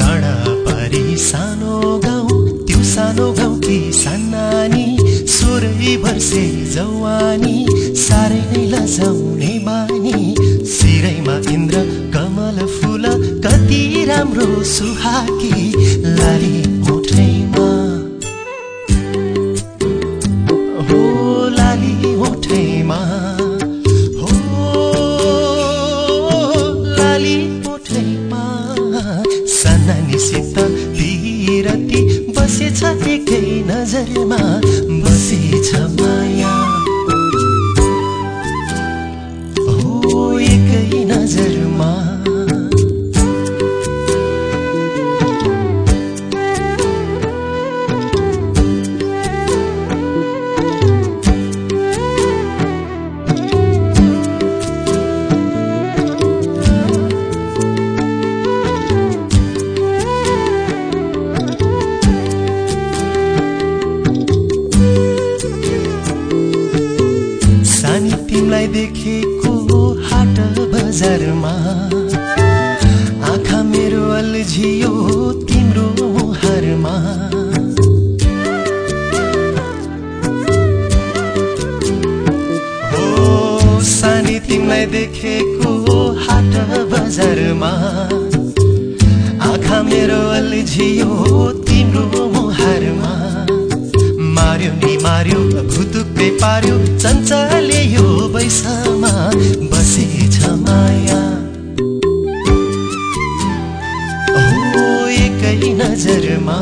डाँडा पारी सानो गाउँ त्यो गाउँ कि वर्षे जवानी साह्रै नै लजाउने बानी। सिरैमा इन्द्र कमल फुल कति राम्रो सुहाकी लाली मुठैमा। हो लाली मुठैमा। हो लाली मुठैमा। सन्नानीसित बिरती बसेछ एकै नजरमा। देखेको हाट बजारमा। आँखा मेरो अल्झियो तिम्रो मुहारमा। हो सानी तिमीलाई देखेको हाट बजारमा। आँखा मेरो अल्झियो मार्यो नि मार्यो भुतुक्कै पार्यो चञ्चले यो बैसामा बसेछ माया। हो एकै नजरमा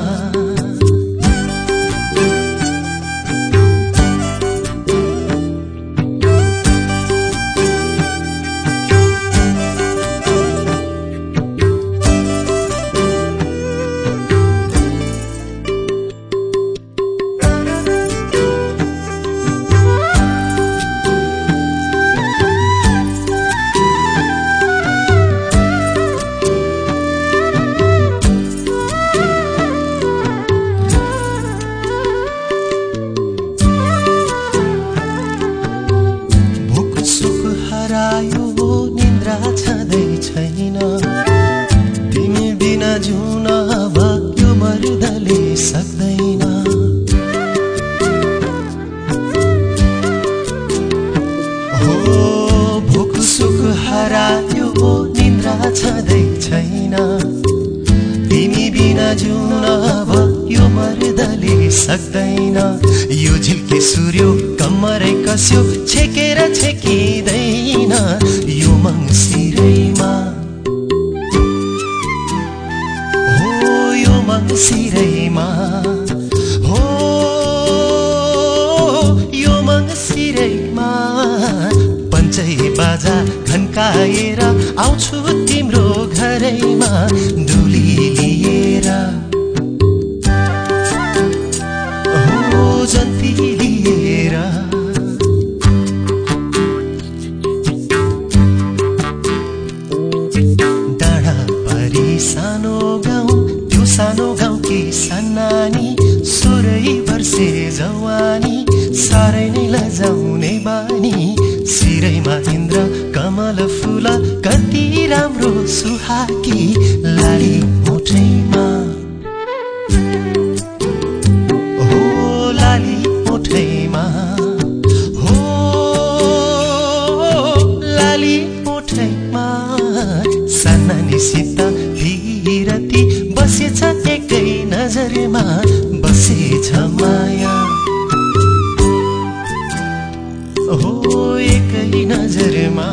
निन्द्रा छँदै छैन तिमी बिना जुन अब यो मर्दले सक्दैन। हो भोक सुख हरायो निन्द्रा छँदै छैन तिमी बिना अब यो मर्दले सक्दैन। यो झिल्के सूर्य कम्मरै कस्यो छेकेर छेकिँदैन। हो यो मङ्सिरैमा हो यो मङ्सिरैमा पञ्चै बाजा घन्काएर आउँछु तिम्रो घरैमा सानो गाउँ कि सानानी सोह्रै वर्षे जवानी साह्रै नै लजाउने बानी। सिरैमा इन्द्र कमल फुल कति राम्रो सुहाकी लाली मुठैमा। हो लाली हो लाली सन्नानीसित भिरती हो एकै नजरमा।